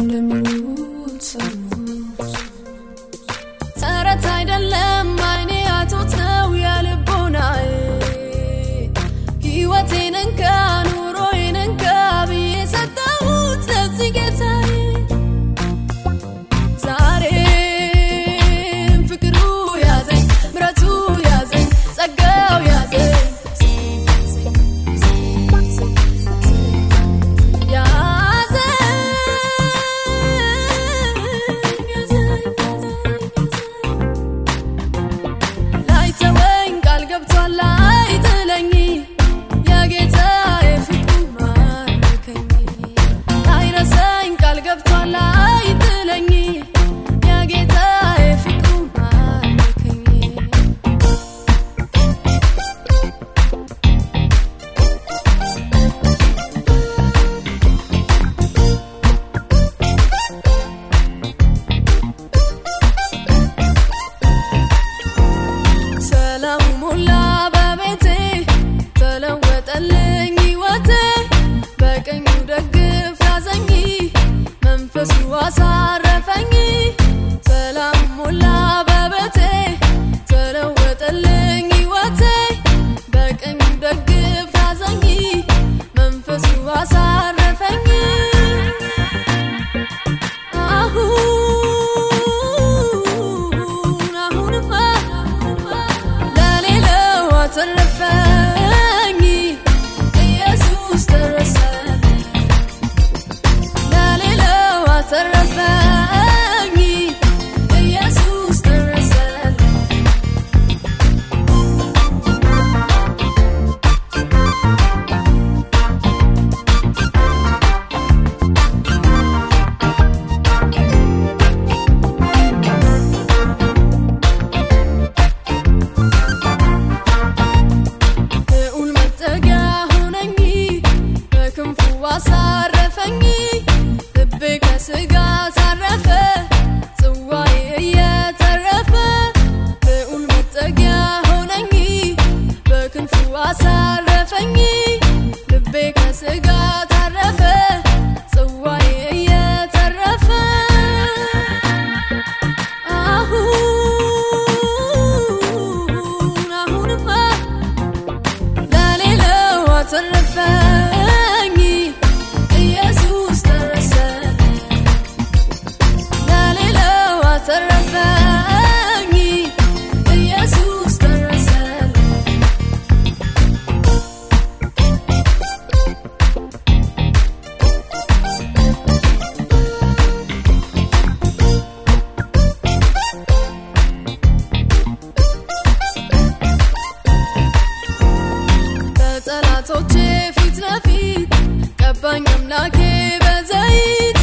እንደሚሉት ሰዎች ተረት አይደለም አይኔ አቶተው ያልቦናዬ። ህይወቴ Full of ፊት ለፊት ቀባኝ አምላኬ በዘይት